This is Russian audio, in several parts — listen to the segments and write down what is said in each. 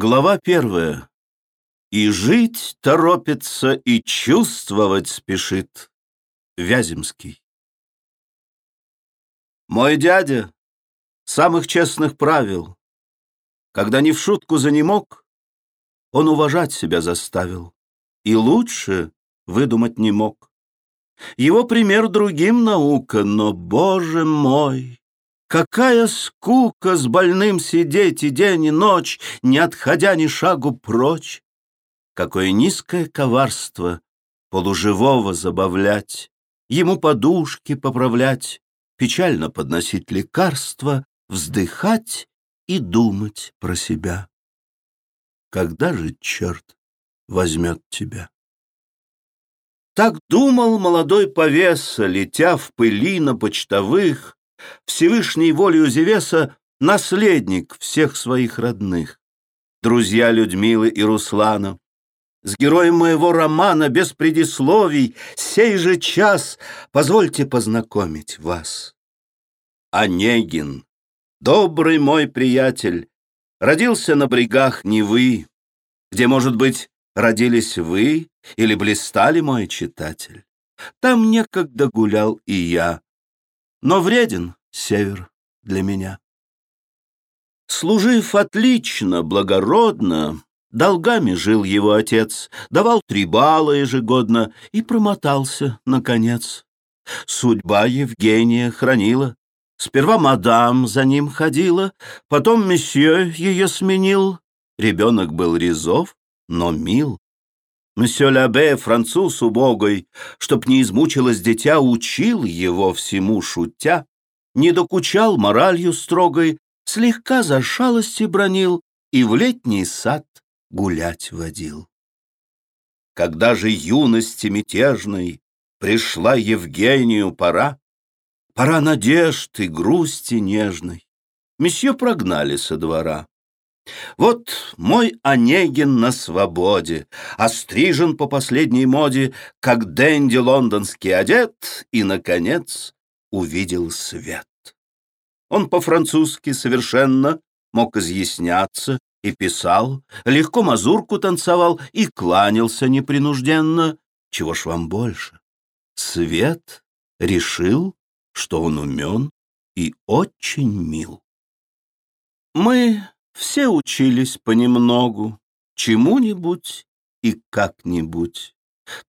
Глава первая. И жить торопится, и чувствовать спешит. Вяземский. Мой дядя самых честных правил. Когда не в шутку занемог, он уважать себя заставил. И лучше выдумать не мог. Его пример другим наука, но, боже мой, Какая скука с больным сидеть и день, и ночь, Не отходя ни шагу прочь! Какое низкое коварство полуживого забавлять, Ему подушки поправлять, печально подносить лекарства, Вздыхать и думать про себя. Когда же черт возьмет тебя? Так думал молодой повеса, летя в пыли на почтовых, Всевышней волею Зевеса наследник всех своих родных. Друзья Людмилы и Руслана, с героем моего романа без предисловий сей же час позвольте познакомить вас. Онегин, добрый мой приятель, родился на брегах Невы, где, может быть, родились вы или блистали мой читатель. Там некогда гулял и я, но вреден север для меня. Служив отлично, благородно, долгами жил его отец, давал три балла ежегодно и промотался, наконец. Судьба Евгения хранила. Сперва мадам за ним ходила, потом месье ее сменил. Ребенок был резов, но мил. Мсье Лабе, француз убогой, чтоб не измучилось дитя, учил его всему шутя, не докучал моралью строгой, слегка за шалости бронил и в летний сад гулять водил. Когда же юности мятежной пришла Евгению пора, пора надежд и грусти нежной, месье прогнали со двора. Вот мой Онегин на свободе, Острижен по последней моде, Как Дэнди лондонский одет, И, наконец, увидел свет. Он по-французски совершенно мог изъясняться и писал, легко мазурку танцевал и кланялся непринужденно. Чего ж вам больше? Свет решил, что он умен и очень мил. Мы все учились понемногу, чему-нибудь и как-нибудь.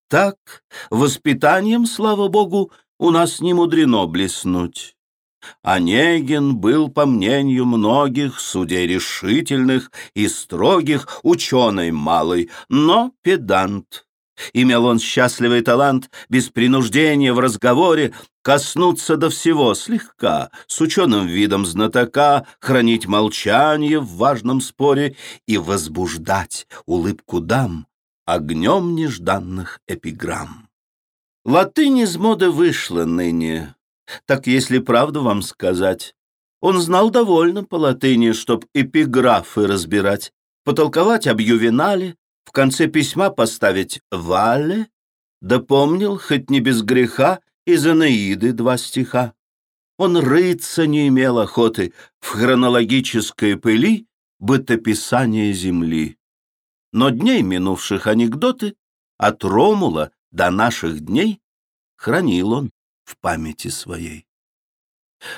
Так, воспитанием, слава богу, у нас не мудрено блеснуть. Онегин был, по мнению многих, судей решительных и строгих, ученый малый, но педант. Имел он счастливый талант без принуждения в разговоре коснуться до всего слегка, с ученым видом знатока, хранить молчание в важном споре и возбуждать улыбку дам огнем нежданных эпиграмм. Латынь из моды вышла ныне, так если правду вам сказать, он знал довольно по латыни, чтоб эпиграфы разбирать, потолковать об ювенале, в конце письма поставить «вале», допомнил, хоть не без греха, из Анаиды два стиха. Он рыться не имел охоты в хронологической пыли бытописания земли. Но дней минувших анекдоты от Ромула до наших дней хранил он в памяти своей.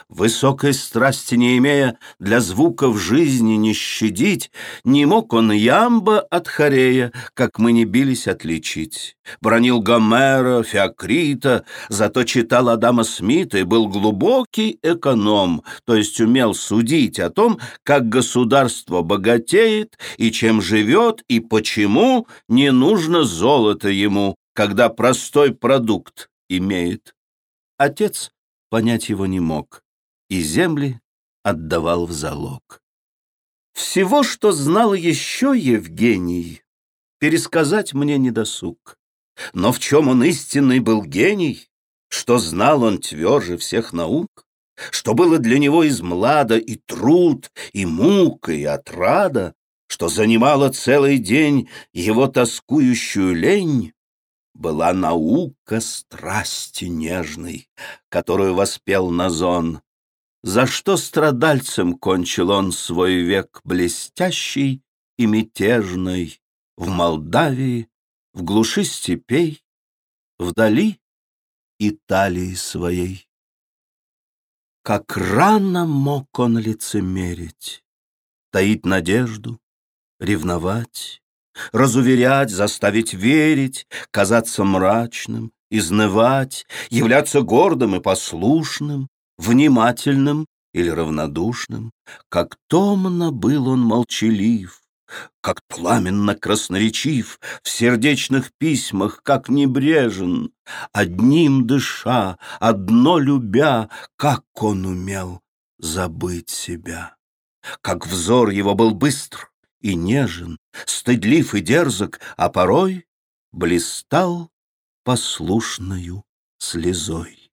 Высокой страсти не имея, для звуков жизни не щадить, Не мог он ямба от хорея, как мы не бились отличить. Бронил Гомера, Феокрита, зато читал Адама Смита и был глубокий эконом, то есть умел судить о том, как государство богатеет и чем живет, и почему не нужно золото ему, когда простой продукт имеет. Отец понять его не мог, и земли отдавал в залог. Всего, что знал еще Евгений, пересказать мне не досуг. Но в чем он истинный был гений, что знал он тверже всех наук, что было для него из млада и труд, и мука, и отрада, что занимало целый день его тоскующую лень, была наука страсти нежной, которую воспел Назон, за что страдальцем кончил он свой век блестящий и мятежной, В Молдавии, в глуши степей, Вдали Италии своей. Как рано мог он лицемерить, Таить надежду, ревновать, Разуверять, заставить верить, Казаться мрачным, изнывать, Являться гордым и послушным, Внимательным или равнодушным, Как томно был он молчалив, Как пламенно красноречив, В сердечных письмах, как небрежен, Одним дыша, одно любя, Как он умел забыть себя. Как взор его был быстр и нежен, Стыдлив и дерзок, а порой Блистал послушною слезой.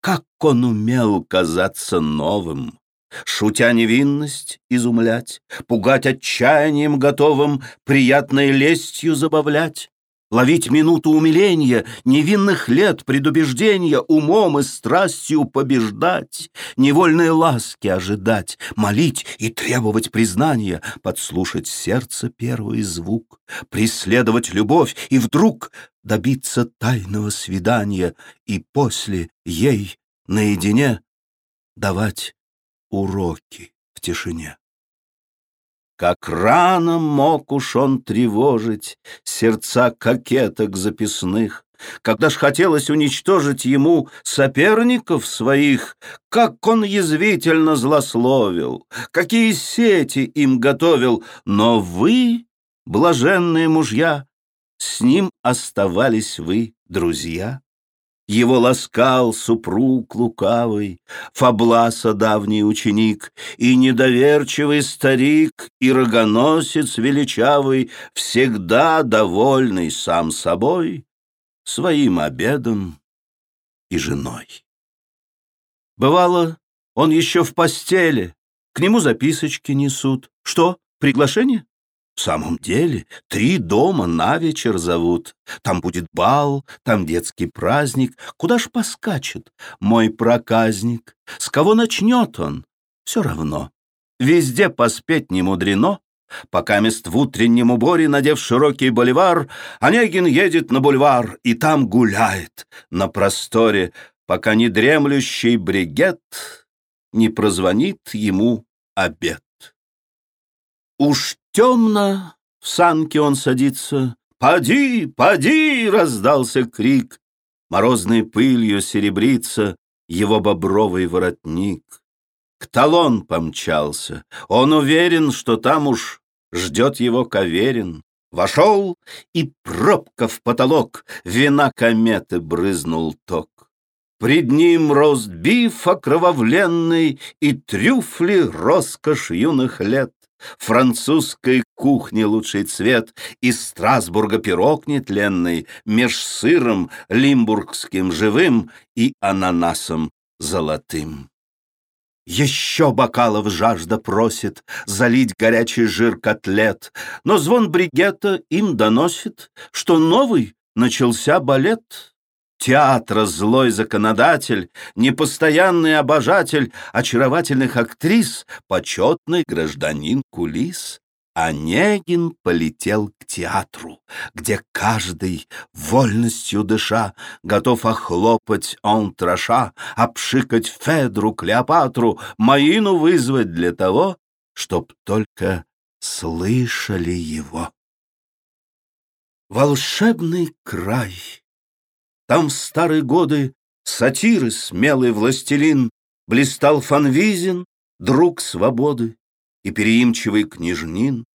Как он умел казаться новым, Шутя невинность изумлять, Пугать отчаянием готовым, Приятной лестью забавлять, Ловить минуту умиления, Невинных лет предубеждения, Умом и страстью побеждать, Невольные ласки ожидать, Молить и требовать признания, Подслушать сердце первый звук, Преследовать любовь и вдруг Добиться тайного свидания И после ей наедине Давать уроки в тишине. Как рано мог уж он тревожить сердца кокеток записных, когда ж хотелось уничтожить ему соперников своих, как он язвительно злословил, какие сети им готовил, но вы, блаженные мужья, с ним оставались вы, друзья. Его ласкал супруг лукавый, Фабласа давний ученик, И недоверчивый старик, И рогоносец величавый, Всегда довольный сам собой, Своим обедом и женой. Бывало, он еще в постели, К нему записочки несут. Что, приглашение? В самом деле, три дома на вечер зовут. Там будет бал, там детский праздник. Куда ж поскачет мой проказник? С кого начнет он? Все равно. Везде поспеть не мудрено. Пока мест в утреннем уборе, надев широкий боливар, Онегин едет на бульвар и там гуляет на просторе, пока не дремлющий бригет не прозвонит ему обед. Уж темно, в санке он садится. «Поди, поди!» — раздался крик. Морозной пылью серебрится его бобровый воротник. К талон помчался. Он уверен, что там уж ждет его Каверин. Вошел, и пробка в потолок, вина кометы брызнул ток. Пред ним ростбиф окровавленный и трюфли роскошь юных лет. Французской кухни лучший цвет, Из Страсбурга пирог нетленный, Меж сыром лимбургским живым И ананасом золотым. Еще бокалов жажда просит Залить горячий жир котлет, Но звон бригета им доносит, Что новый начался балет театра злой законодатель, непостоянный обожатель очаровательных актрис, почетный гражданин кулис. Онегин полетел к театру, где каждый, вольностью дыша, готов охлопать онтраша, обшикать Федру, Клеопатру, Маину вызвать для того, чтоб только слышали его. Волшебный край! Там в старые годы сатиры смелый властелин Блистал Фанвизин, друг свободы, И переимчивый княжнин.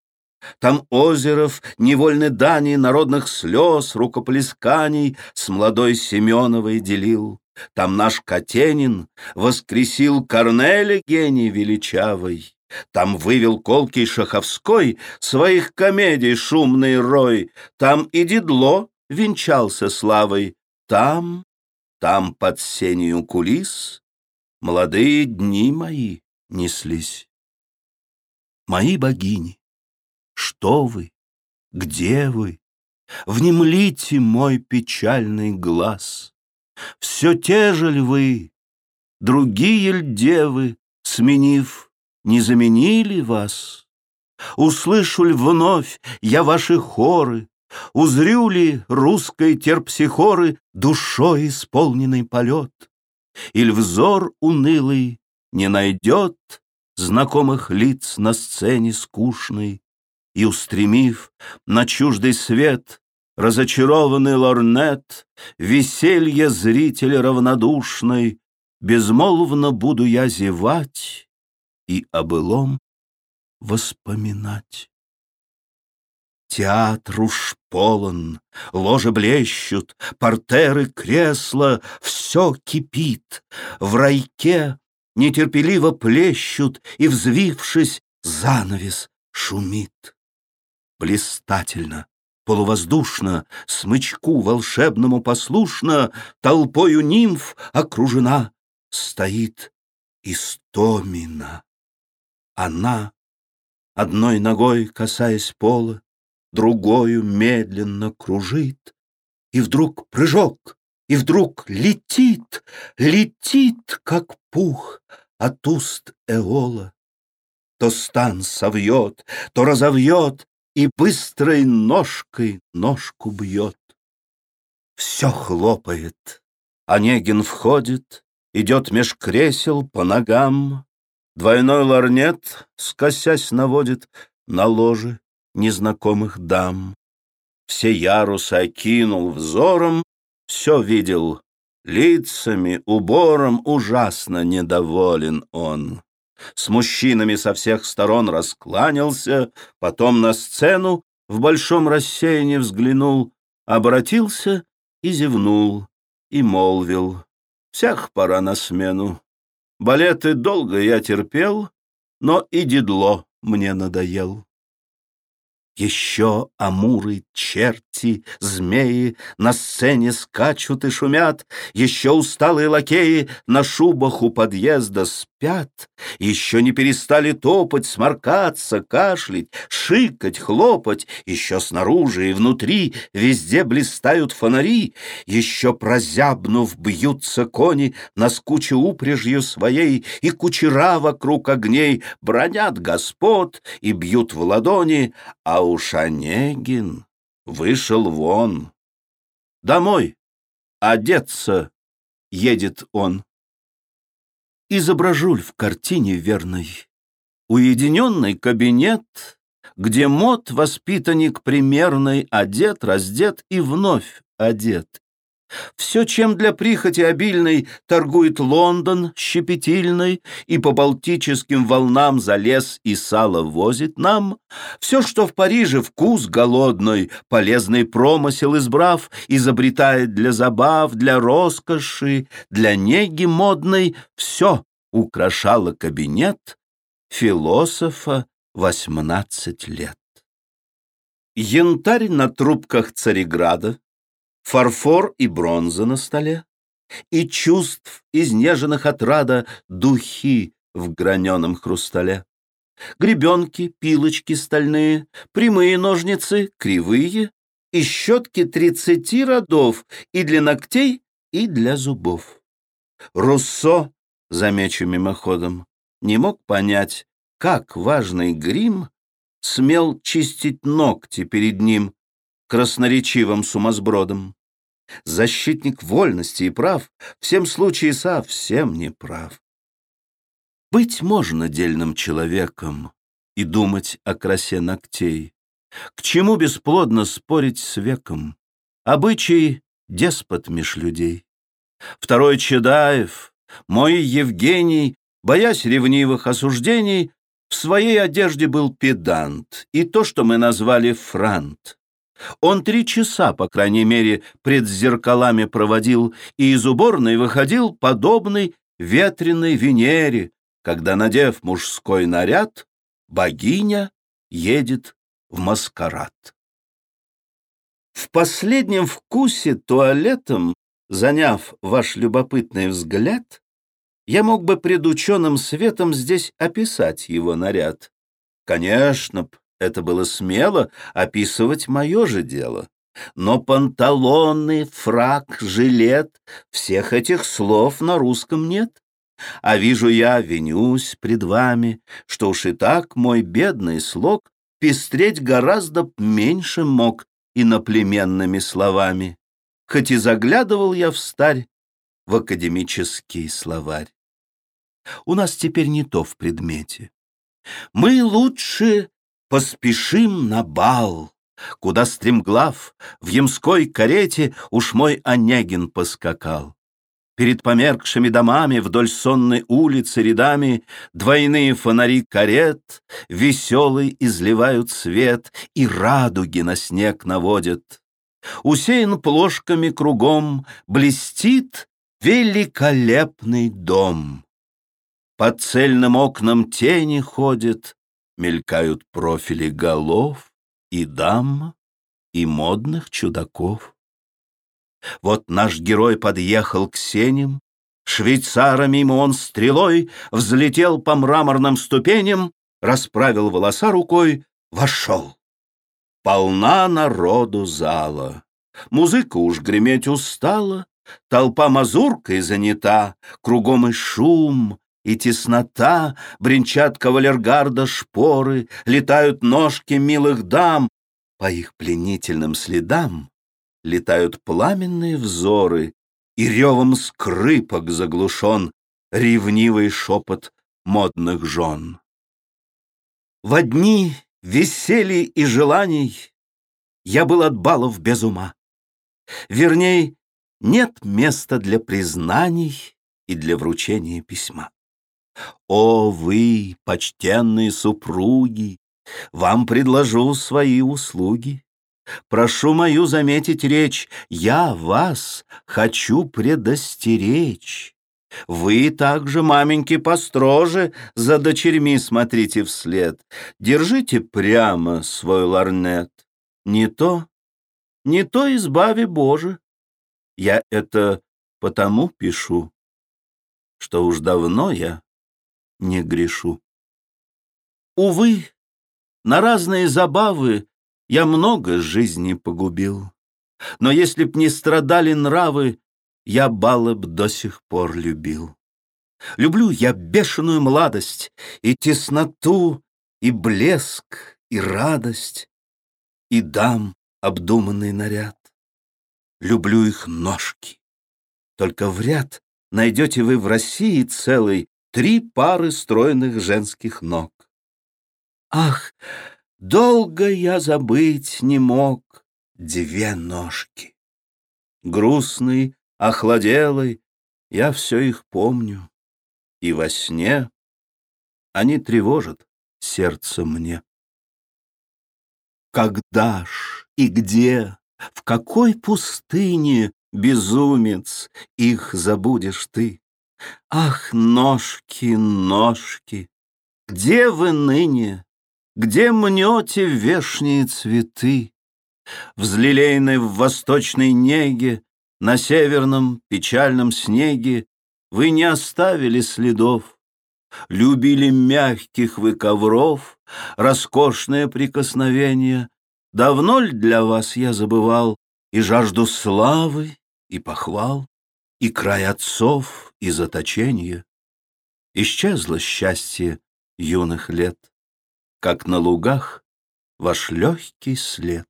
Там Озеров невольны дани Народных слез, рукоплесканий С молодой Семеновой делил. Там наш Катенин воскресил Корнеля гений величавый. Там вывел колкий Шаховской Своих комедий шумный рой. Там и Дедло венчался славой, там, там под сенью кулис Молодые дни мои неслись. Мои богини, что вы, где вы? Внемлите мой печальный глаз. Все те же ль вы, другие ль девы, Сменив, не заменили вас? Услышу ли вновь я ваши хоры, Узрю ли русской терпсихоры Душой исполненный полет? Иль взор унылый не найдет Знакомых лиц на сцене скучной, И, устремив на чуждый свет Разочарованный лорнет, Веселье зрителя равнодушной, Безмолвно буду я зевать И о былом воспоминать. Театр уж полон, ложи блещут, портеры, кресла, все кипит. В райке нетерпеливо плещут, и, взвившись, занавес шумит. Блистательно, полувоздушно, смычку волшебному послушно, толпою нимф окружена, стоит Истомина. Она, одной ногой касаясь пола, другою медленно кружит, и вдруг прыжок, и вдруг летит, летит, как пух от уст Эола. То стан совьет, то разовьет, и быстрой ножкой ножку бьет. Все хлопает. Онегин входит, идет меж кресел по ногам. Двойной ларнет, скосясь, наводит на ложе незнакомых дам. Все ярусы окинул взором, все видел лицами, убором, ужасно недоволен он. С мужчинами со всех сторон раскланялся, потом на сцену в большом рассеянии взглянул, обратился и зевнул, и молвил. Всех пора на смену. Балеты долго я терпел, но и дедло мне надоел. Еще амуры, черти, змеи На сцене скачут и шумят, Еще усталые лакеи На шубах у подъезда спят, Еще не перестали топать, Сморкаться, кашлять, шикать, хлопать, Еще снаружи и внутри Везде блистают фонари, Еще прозябнув бьются кони На скуче упряжью своей, И кучера вокруг огней Бронят господ и бьют в ладони, А уж Онегин вышел вон. Домой одеться едет он. Изображу в картине верной Уединенный кабинет, Где мод воспитанник примерный Одет, раздет и вновь одет. Все, чем для прихоти обильной торгует Лондон щепетильный и по балтическим волнам за лес и сало возит нам, все, что в Париже вкус голодный, полезный промысел избрав, изобретает для забав, для роскоши, для неги модной, все украшало кабинет философа восемнадцать лет. Янтарь на трубках Цареграда, фарфор и бронза на столе, и чувств, изнеженных от рада, духи в граненом хрустале. Гребенки, пилочки стальные, прямые ножницы, кривые, и щетки тридцати родов и для ногтей, и для зубов. Руссо, замечу мимоходом, не мог понять, как важный грим смел чистить ногти перед ним красноречивым сумасбродом. Защитник вольности и прав, всем случае совсем не прав. Быть можно дельным человеком и думать о красе ногтей. К чему бесплодно спорить с веком? Обычай — деспот меж людей. Второй Чедаев, мой Евгений, боясь ревнивых осуждений, в своей одежде был педант, и то, что мы назвали франт. Он три часа, по крайней мере, пред зеркалами проводил и из уборной выходил подобный ветреной Венере, когда, надев мужской наряд, богиня едет в маскарад. В последнем вкусе туалетом, заняв ваш любопытный взгляд, я мог бы пред ученым светом здесь описать его наряд. Конечно б, это было смело описывать мое же дело. Но панталоны, фрак, жилет — всех этих слов на русском нет. А вижу я, винюсь пред вами, что уж и так мой бедный слог пестреть гораздо меньше мог иноплеменными словами, хоть и заглядывал я в старь в академический словарь. У нас теперь не то в предмете. Мы лучше поспешим на бал, Куда стремглав в ямской карете Уж мой Онегин поскакал. Перед померкшими домами Вдоль сонной улицы рядами Двойные фонари карет Веселый изливают свет И радуги на снег наводят. Усеян плошками кругом Блестит великолепный дом. По цельным окнам тени ходят, Мелькают профили голов И дам, и модных чудаков. Вот наш герой подъехал к сеням, Швейцара мимо он стрелой Взлетел по мраморным ступеням, Расправил волоса рукой, вошел. Полна народу зала. Музыка уж греметь устала, Толпа мазуркой занята, Кругом и шум, и теснота, Бренчат кавалергарда шпоры, Летают ножки милых дам, По их пленительным следам Летают пламенные взоры, И ревом скрипок заглушен Ревнивый шепот модных жен. В дни веселья и желаний Я был от балов без ума. Верней, нет места для признаний и для вручения письма. О, вы, почтенные супруги, вам предложу свои услуги. Прошу мою заметить речь, я вас хочу предостеречь. Вы также, маменьки, построже за дочерьми смотрите вслед. Держите прямо свой ларнет. Не то, не то избави Боже. Я это потому пишу, что уж давно я не грешу. Увы, на разные забавы я много жизни погубил. Но если б не страдали нравы, я балы б до сих пор любил. Люблю я бешеную младость и тесноту, и блеск, и радость, и дам обдуманный наряд. Люблю их ножки. Только в ряд найдете вы в России целый три пары стройных женских ног. Ах, долго я забыть не мог две ножки. Грустный, охладелый, я все их помню, и во сне они тревожат сердце мне. Когда ж и где в какой пустыне, безумец, их забудешь ты? Ах, ножки, ножки, где вы ныне? Где мнете вешние цветы? Взлелейной в восточной неге, На северном печальном снеге Вы не оставили следов. Любили мягких вы ковров, Роскошное прикосновение, Давно ли для вас я забывал И жажду славы, и похвал, И край отцов, и заточения? Исчезло счастье юных лет, Как на лугах ваш легкий след.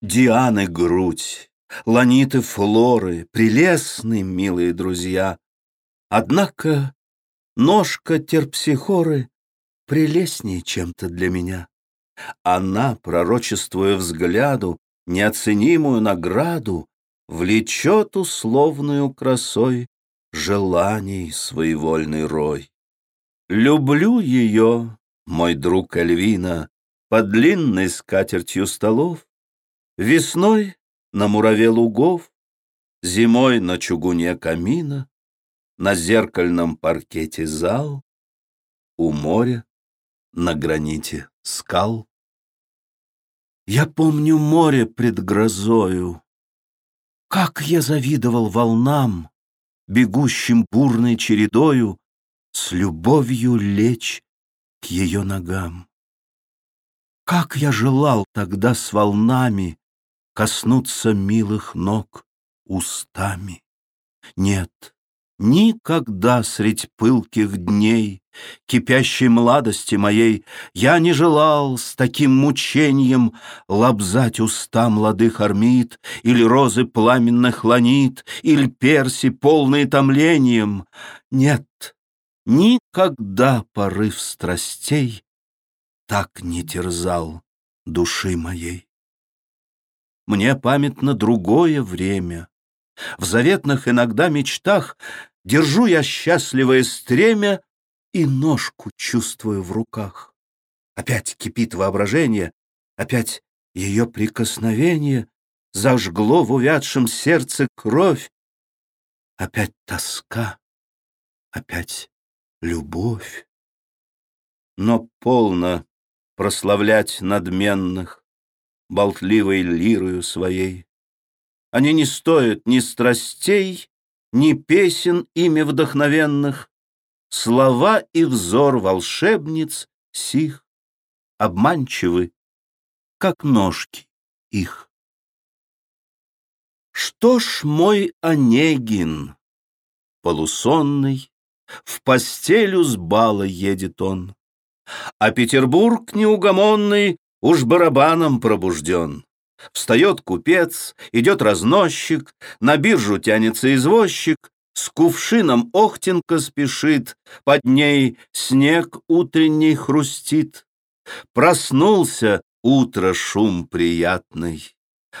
Дианы грудь, ланиты флоры, Прелестны, милые друзья, Однако ножка терпсихоры Прелестнее чем-то для меня. Она, пророчествуя взгляду неоценимую награду, влечет условную красой желаний своевольный рой. Люблю ее, мой друг Альвина, под длинной скатертью столов, весной на мураве лугов, зимой на чугуне камина, на зеркальном паркете зал, у моря на граните скал. Я помню море пред грозою. Как я завидовал волнам, Бегущим бурной чередою, С любовью лечь к ее ногам. Как я желал тогда с волнами Коснуться милых ног устами. Нет, Никогда средь пылких дней, Кипящей младости моей, Я не желал с таким мучением Лобзать уста молодых армид, Или розы пламенных ланит, Или перси, полные томлением. Нет, никогда порыв страстей Так не терзал души моей. Мне памятно другое время. В заветных иногда мечтах Держу я счастливое стремя И ножку чувствую в руках. Опять кипит воображение, Опять ее прикосновение Зажгло в увядшем сердце кровь. Опять тоска, опять любовь. Но полно прославлять надменных Болтливой лирою своей. Они не стоят ни страстей, ни песен ими вдохновенных, Слова и взор волшебниц сих Обманчивы, как ножки их. Что ж мой Онегин, полусонный, В постелю с бала едет он, А Петербург неугомонный Уж барабаном пробужден. Встает купец, идет разносчик, на биржу тянется извозчик, с кувшином Охтенка спешит, под ней снег утренний хрустит. Проснулся утро шум приятный.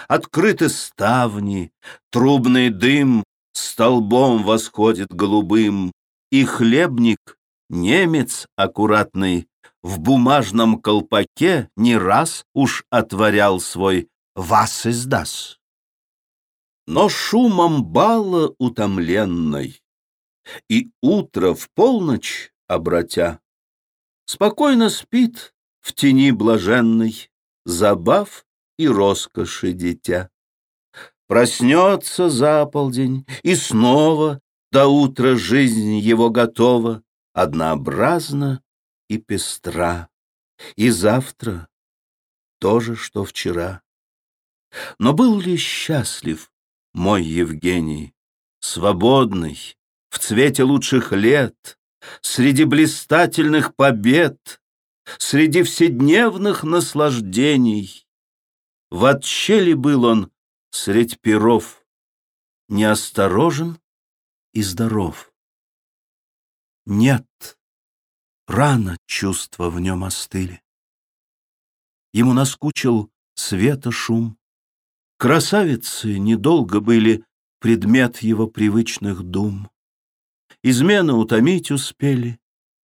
Открыты ставни, трубный дым Столбом восходит голубым, И хлебник, немец аккуратный, В бумажном колпаке не раз уж отворял свой вас издаст. Но шумом бала утомленной И утро в полночь обратя, Спокойно спит в тени блаженной Забав и роскоши дитя. Проснется за полдень, и снова До утра жизнь его готова, Однообразна и пестра, И завтра то же, что вчера. Но был ли счастлив мой Евгений, свободный, в цвете лучших лет, среди блистательных побед, среди вседневных наслаждений? В отчеле был он средь перов, неосторожен и здоров. Нет, рано чувства в нем остыли. Ему наскучил света шум, Красавицы недолго были предмет его привычных дум. Измены утомить успели,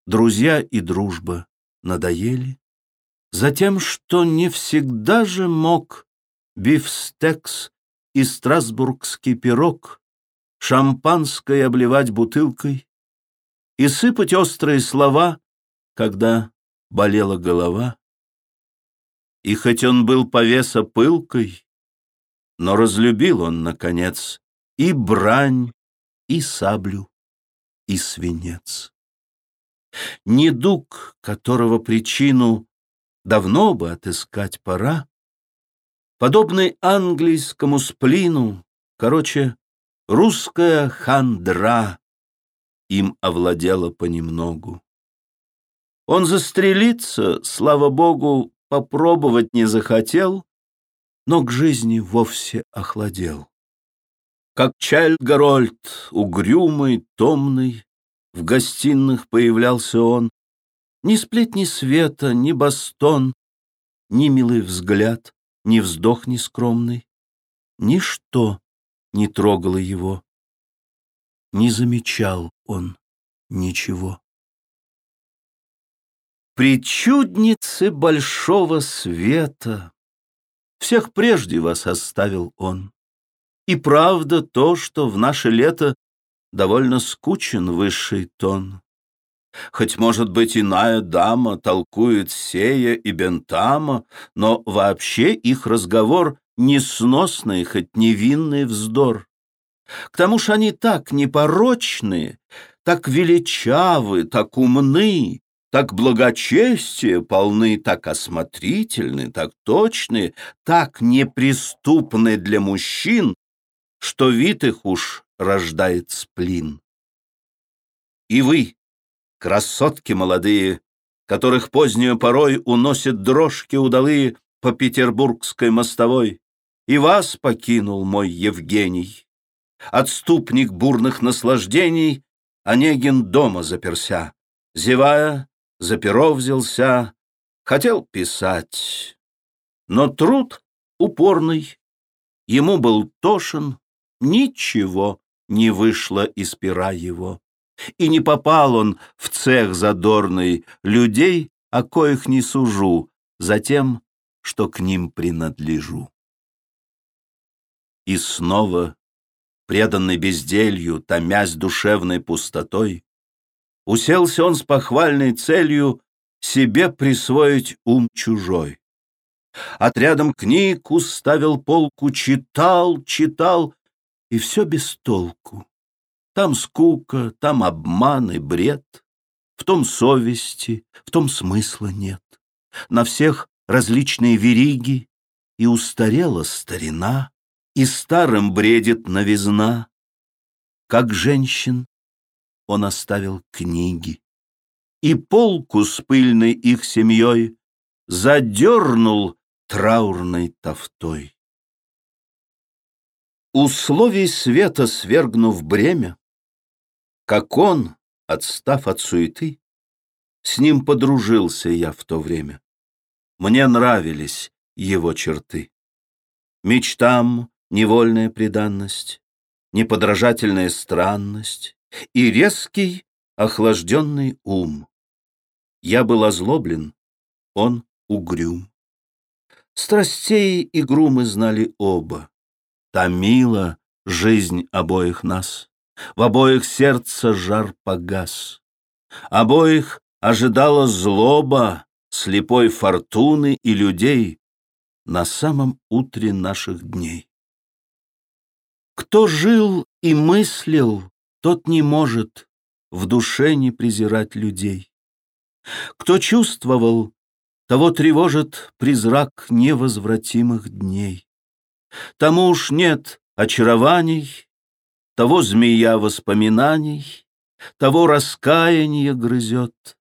друзья и дружба надоели. Затем, что не всегда же мог бифстекс и страсбургский пирог шампанское обливать бутылкой и сыпать острые слова, когда болела голова. И хоть он был повеса пылкой, но разлюбил он, наконец, и брань, и саблю, и свинец. Недуг, которого причину давно бы отыскать пора, подобный английскому сплину, короче, русская хандра им овладела понемногу. Он застрелиться, слава богу, попробовать не захотел, но к жизни вовсе охладел. Как Чайльд-Гарольд, угрюмый, томный, в гостиных появлялся он. Ни сплетни света, ни бостон, ни милый взгляд, ни вздох нескромный, ничто не трогало его. Не замечал он ничего. Причудницы большого света всех прежде вас оставил он. И правда то, что в наше лето довольно скучен высший тон. Хоть, может быть, иная дама толкует сея и бентама, но вообще их разговор несносный, хоть невинный вздор. К тому ж они так непорочны, так величавы, так умны, так благочестие полны, так осмотрительны, так точны, так неприступны для мужчин, что вид их уж рождает сплин. И вы, красотки молодые, которых позднюю порой уносят дрожки удалые по петербургской мостовой, и вас покинул мой Евгений. Отступник бурных наслаждений, Онегин дома заперся, зевая, за перо взялся, хотел писать. Но труд упорный, ему был тошен, ничего не вышло из пера его. И не попал он в цех задорный людей, о коих не сужу, за тем, что к ним принадлежу. И снова, преданный безделью, томясь душевной пустотой, уселся он с похвальной целью себе присвоить ум чужой. Отрядом книг уставил полку, читал, читал, и все без толку. Там скука, там обман и бред, в том совести, в том смысла нет. На всех различные вериги, и устарела старина, и старым бредит новизна. Как женщин он оставил книги, и полку с пыльной их семьей задернул траурной тофтой. Условий света свергнув бремя, как он, отстав от суеты, с ним подружился я в то время. Мне нравились его черты. Мечтам невольная преданность, неподражательная странность и резкий, охлажденный ум. Я был озлоблен, он угрюм. Страстей игру мы знали оба томила жизнь обоих нас. В обоих сердце жар погас. Обоих ожидала злоба слепой фортуны и людей на самом утре наших дней. Кто жил и мыслил, тот не может в душе не презирать людей. Кто чувствовал, того тревожит призрак невозвратимых дней. Тому уж нет очарований, Того змея воспоминаний, Того раскаяние грызет.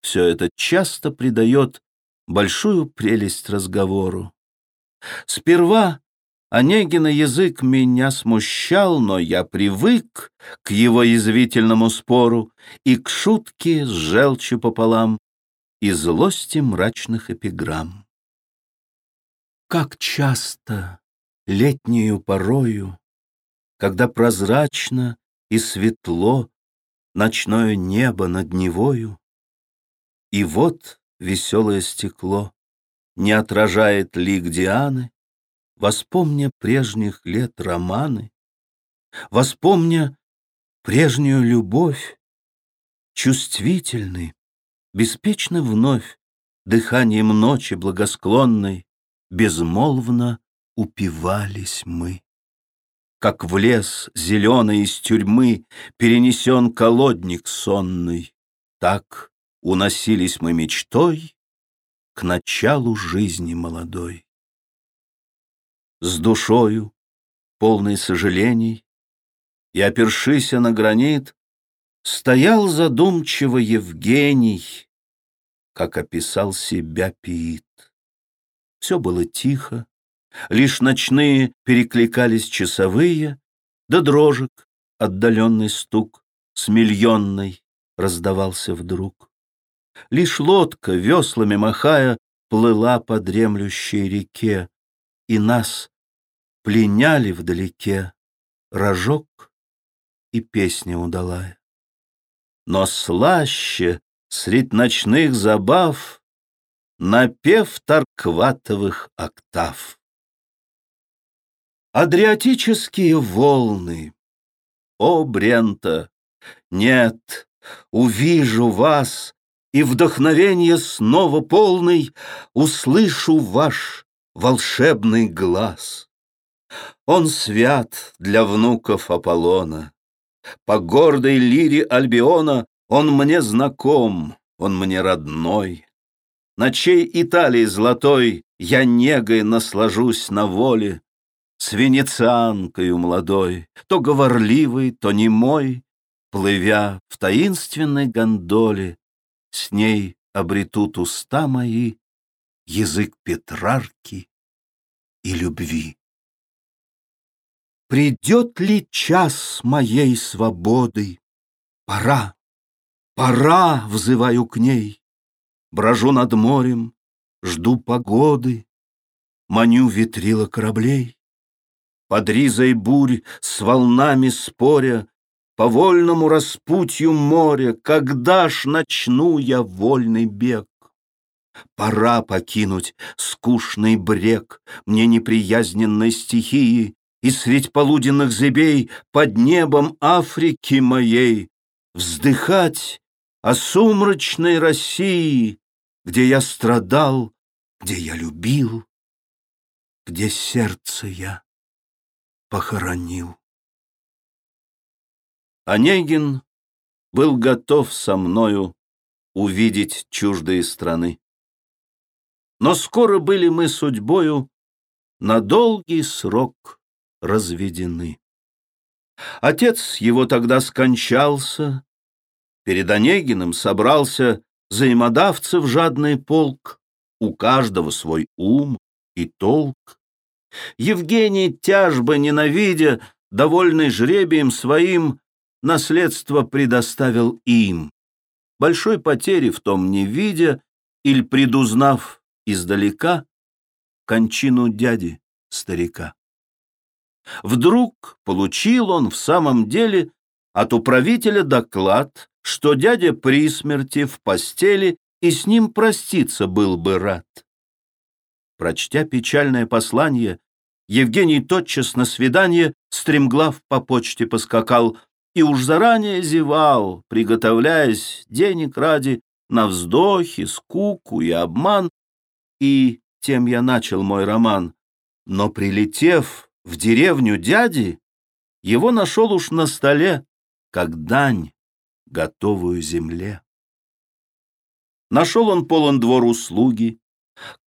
Все это часто придает Большую прелесть разговору. Сперва Онегина язык меня смущал, но я привык к его язвительному спору и к шутке с желчью пополам и злости мрачных эпиграмм. Как часто летнюю порою, Когда прозрачно и светло Ночное небо над Невою, И вот веселое стекло Не отражает лик Дианы, Воспомня прежних лет романы, Воспомня прежнюю любовь, Чувствительный, беспечно вновь Дыханием ночи благосклонной безмолвно упивались мы. Как в лес зеленый из тюрьмы перенесен колодник сонный, так уносились мы мечтой к началу жизни молодой. С душою, полной сожалений, и, опершися на гранит, стоял задумчиво Евгений, как описал себя Пиит. Все было тихо, лишь ночные перекликались часовые, да дрожек, отдаленный стук, с миллионной раздавался вдруг. Лишь лодка, веслами махая, плыла по дремлющей реке, и нас пленяли вдалеке рожок и песня удалая. Но слаще средь ночных забав напев таркватовых октав. Адриатические волны, о, Брента, нет, увижу вас, и вдохновение снова полный услышу ваш волшебный глаз. Он свят для внуков Аполлона, по гордой лире Альбиона он мне знаком, он мне родной. На чей Италии золотой Я негой наслажусь на воле, С венецианкою молодой, То говорливый, то немой, Плывя в таинственной гондоле, С ней обретут уста мои Язык Петрарки и любви. Придет ли час моей свободы? Пора, пора, взываю к ней. Брожу над морем, жду погоды, Маню ветрила кораблей. Под ризой бурь с волнами споря, По вольному распутью моря, Когда ж начну я вольный бег? Пора покинуть скучный брег Мне неприязненной стихии И средь полуденных зыбей Под небом Африки моей Вздыхать о сумрачной России, Где я страдал, где я любил, Где сердце я похоронил. Онегин был готов со мною увидеть чуждые страны. Но скоро были мы судьбою на долгий срок разведены. Отец его тогда скончался, перед Онегиным собрался взаимодавцев жадный полк, у каждого свой ум и толк. Евгений, тяжбы ненавидя, довольный жребием своим, наследство предоставил им. Большой потери в том не видя, или предузнав издалека кончину дяди старика. Вдруг получил он в самом деле от управителя доклад, что дядя при смерти в постели и с ним проститься был бы рад. Прочтя печальное послание, Евгений тотчас на свидание стремглав по почте поскакал и уж заранее зевал, приготовляясь денег ради на вздохи, скуку и обман, и тем я начал мой роман. Но, прилетев в деревню дяди, его нашел уж на столе, как дань, готовую земле. Нашел он полон двор услуги.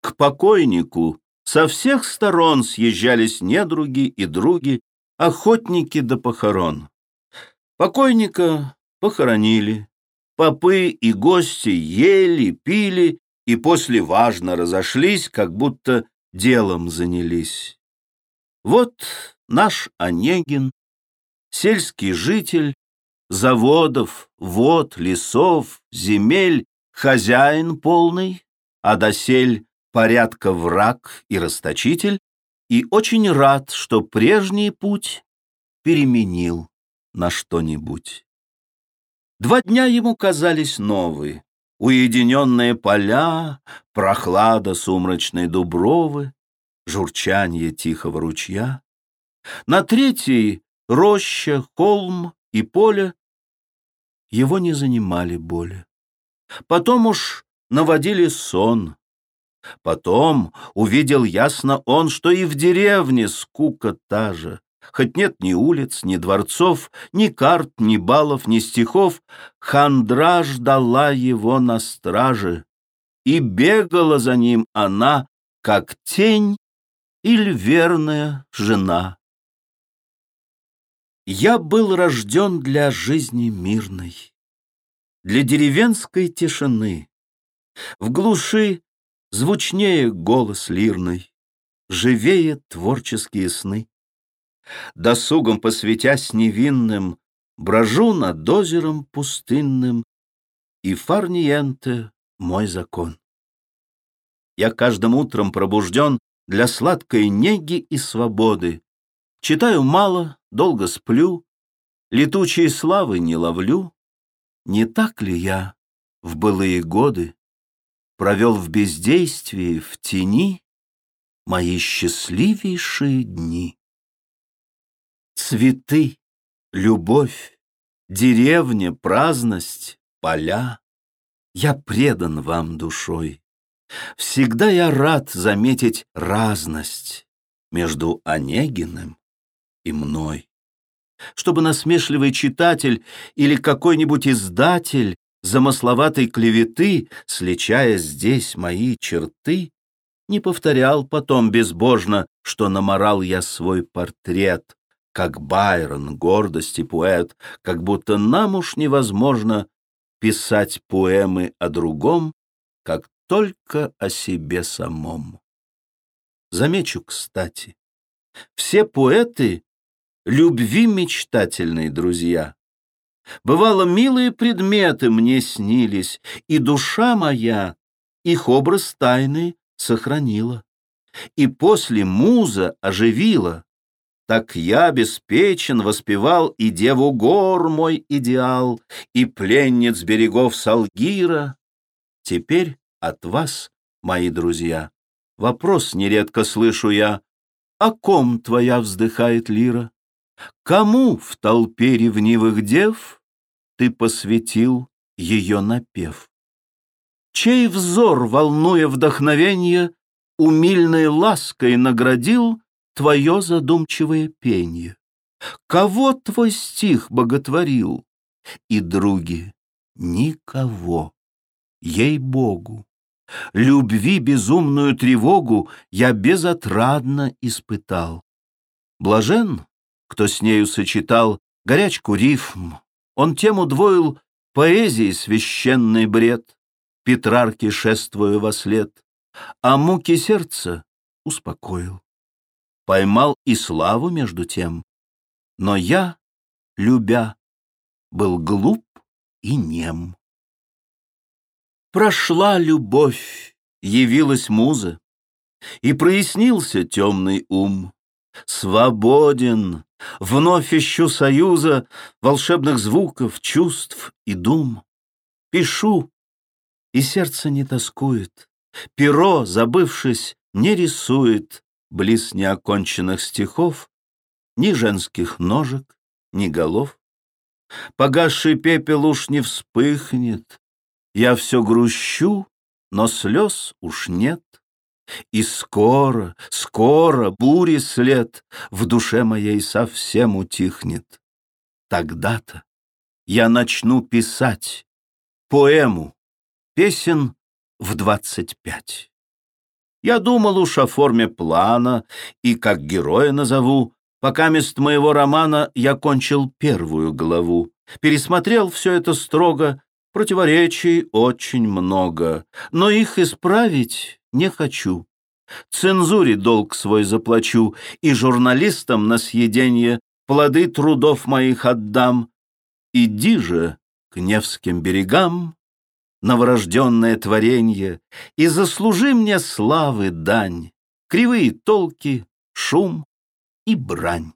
К покойнику со всех сторон съезжались недруги и други, охотники до похорон. Покойника похоронили, попы и гости ели, пили и после важно разошлись, как будто делом занялись. Вот наш Онегин, сельский житель, заводов, вод, лесов, земель, хозяин полный, а досель порядка враг и расточитель, и очень рад, что прежний путь переменил на что-нибудь. Два дня ему казались новые, уединенные поля, прохлада сумрачной дубровы, журчание тихого ручья. На третьей — роща, холм и поле. Его не занимали боли. Потом уж наводили сон. Потом увидел ясно он, что и в деревне скука та же. Хоть нет ни улиц, ни дворцов, ни карт, ни балов, ни стихов, хандра ждала его на страже, и бегала за ним она, как тень или верная жена. Я был рожден для жизни мирной, для деревенской тишины. В глуши звучнее голос лирный, живее творческие сны досугом посвятясь невинным, брожу над озером пустынным, и фарниенте мой закон. Я каждым утром пробужден для сладкой неги и свободы. Читаю мало, долго сплю, летучие славы не ловлю. Не так ли я в былые годы провел в бездействии, в тени мои счастливейшие дни? Цветы, любовь, деревня, праздность, поля. Я предан вам душой. Всегда я рад заметить разность между Онегиным и мной. Чтобы насмешливый читатель или какой-нибудь издатель замысловатой клеветы, сличая здесь мои черты, не повторял потом безбожно, что наморал я свой портрет, как Байрон, гордость и поэт, как будто нам уж невозможно писать поэмы о другом, как только о себе самом. Замечу, кстати, все поэты — любви мечтательные друзья. Бывало, милые предметы мне снились, и душа моя их образ тайный сохранила. И после муза оживила, так я беспечен воспевал и деву гор мой идеал, и пленниц берегов Салгира. Теперь от вас, мои друзья, вопрос нередко слышу я, о ком твоя вздыхает лира? Кому в толпе ревнивых дев ты посвятил ее напев? Чей взор, волнуя вдохновенье, умильной лаской наградил твое задумчивое пение? Кого твой стих боготворил? И, други, никого, ей-богу. Любви безумную тревогу я безотрадно испытал. Блажен, кто с нею сочетал горячку рифм, он тем удвоил поэзии священный бред, Петрарки шествуя во след, а муки сердца успокоил. Поймал и славу между тем, но я, любя, был глуп и нем. Прошла любовь, явилась муза, И прояснился темный ум. Свободен, вновь ищу союза Волшебных звуков, чувств и дум. Пишу, и сердце не тоскует, Перо, забывшись, не рисует Близ неоконченных стихов Ни женских ножек, ни голов. Погасший пепел уж не вспыхнет, я все грущу, но слез уж нет. И скоро, скоро бури след В душе моей совсем утихнет. Тогда-то я начну писать Поэму, песен в двадцать пять. Я думал уж о форме плана И как героя назову, Пока мест моего романа Я кончил первую главу. Пересмотрел все это строго Противоречий очень много, но их исправить не хочу. Цензуре долг свой заплачу, и журналистам на съеденье плоды трудов моих отдам. Иди же к Невским берегам, новорожденное творенье, и заслужи мне славы дань, кривые толки, шум и брань.